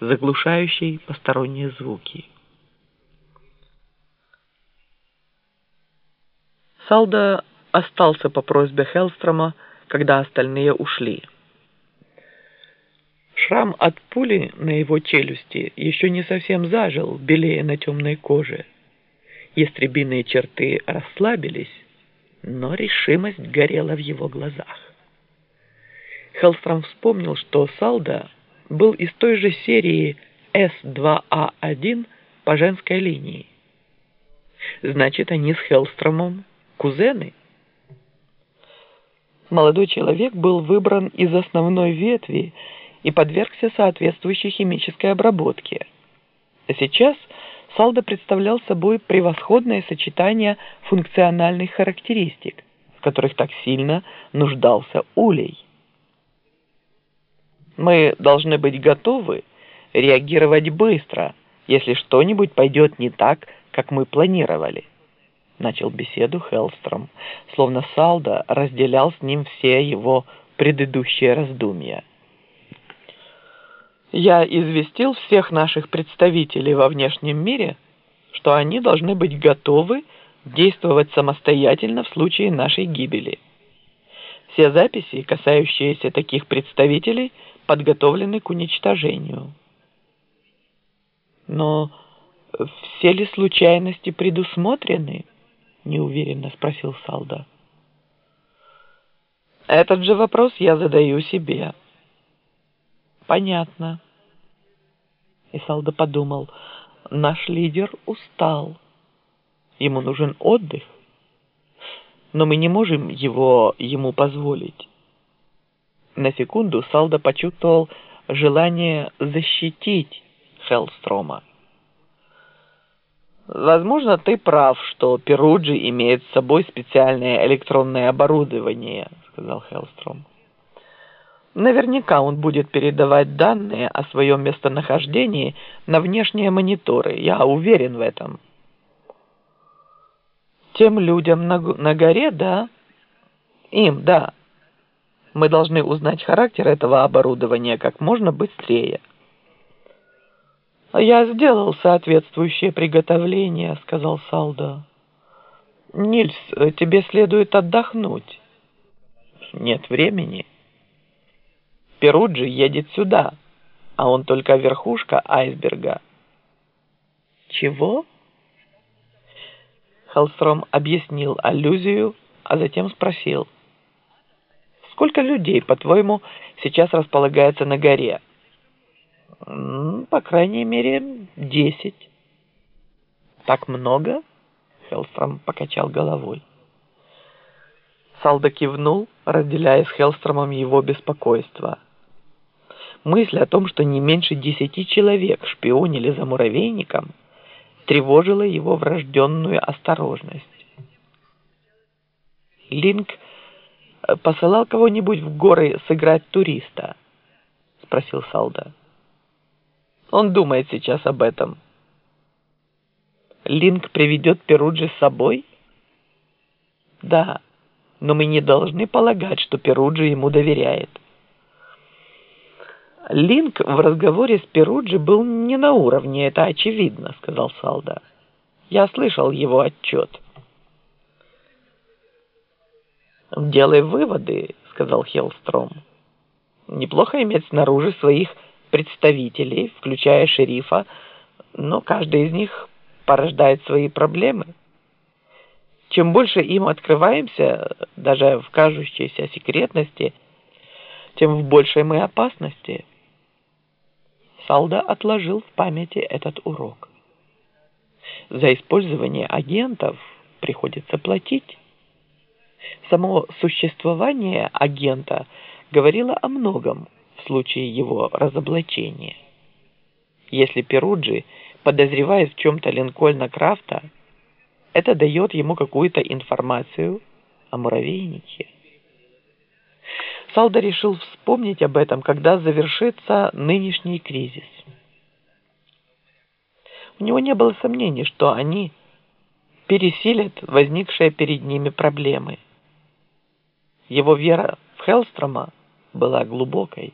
заглушающий посторонние звуки. Салда остался по просьбе Хелстрома, когда остальные ушли. Шрам от пули на его челюсти еще не совсем зажил, белее на темной коже. Ястребиные черты расслабились, но решимость горела в его глазах. Хеллстром вспомнил, что Салда был из той же серии С2А1 по женской линии. Значит, они с Хеллстромом кузены? Молодой человек был выбран из основной ветви и подвергся соответствующей химической обработке. А сейчас Салда представлял собой превосходное сочетание функциональных характеристик, в которых так сильно нуждался Улей. Мы должны быть готовы реагировать быстро, если что-нибудь пойдет не так, как мы планировали. Начал беседу Хеллстром, словно Салда разделял с ним все его предыдущие раздумья. Я известил всех наших представителей во внешнем мире, что они должны быть готовы действовать самостоятельно в случае нашей гибели. Все записи, касающиеся таких представителей, подготовлены к уничтожению. Но все ли случайности предусмотрены? Неуверенно спросил Салда. Этот же вопрос я задаю себе. Понятно. И Салда подумал, наш лидер устал. Ему нужен отдых. Но мы не можем его ему позволить. На секунду Салда почувствовал желание защитить Хеллстрома. Возможно, ты прав, что Перуджи имеет с собой специальное электронное оборудование, сказал Хеллстром. Наверняка он будет передавать данные о своем местонахождении на внешние мониторы. Я уверен в этом. Тем людям на, на горе, да? Им, да. Мы должны узнать характер этого оборудования как можно быстрее. «Я сделал соответствующее приготовление», — сказал Салда. «Нильс, тебе следует отдохнуть». «Нет времени». Перуджи едет сюда, а он только верхушка айсберга». «Чего?» Халстром объяснил аллюзию, а затем спросил — Сколько людей, по-твоему, сейчас располагается на горе? По крайней мере, десять. Так много? Хеллстром покачал головой. Салда кивнул, разделяя с Хеллстромом его беспокойство. Мысль о том, что не меньше десяти человек шпионили за муравейником, тревожила его врожденную осторожность. Линк посылал кого-нибудь в горы сыграть туриста?» — спросил Салда. «Он думает сейчас об этом». «Линк приведет Перуджи с собой?» «Да, но мы не должны полагать, что Перуджи ему доверяет». «Линк в разговоре с Перуджи был не на уровне, это очевидно», — сказал Салда. «Я слышал его отчет». «Делай выводы», — сказал Хеллстром. «Неплохо иметь снаружи своих представителей, включая шерифа, но каждый из них порождает свои проблемы. Чем больше им открываемся, даже в кажущейся секретности, тем в большей мы опасности». Салда отложил в памяти этот урок. За использование агентов приходится платить. Само существование агента говорило о многом в случае его разоблачения. Если Перуджи подозревает в чем-то Линкольна Крафта, это дает ему какую-то информацию о муравейнике. Салда решил вспомнить об этом, когда завершится нынешний кризис. У него не было сомнений, что они пересилят возникшие перед ними проблемы – его вера в Хеллстрома была глубокой.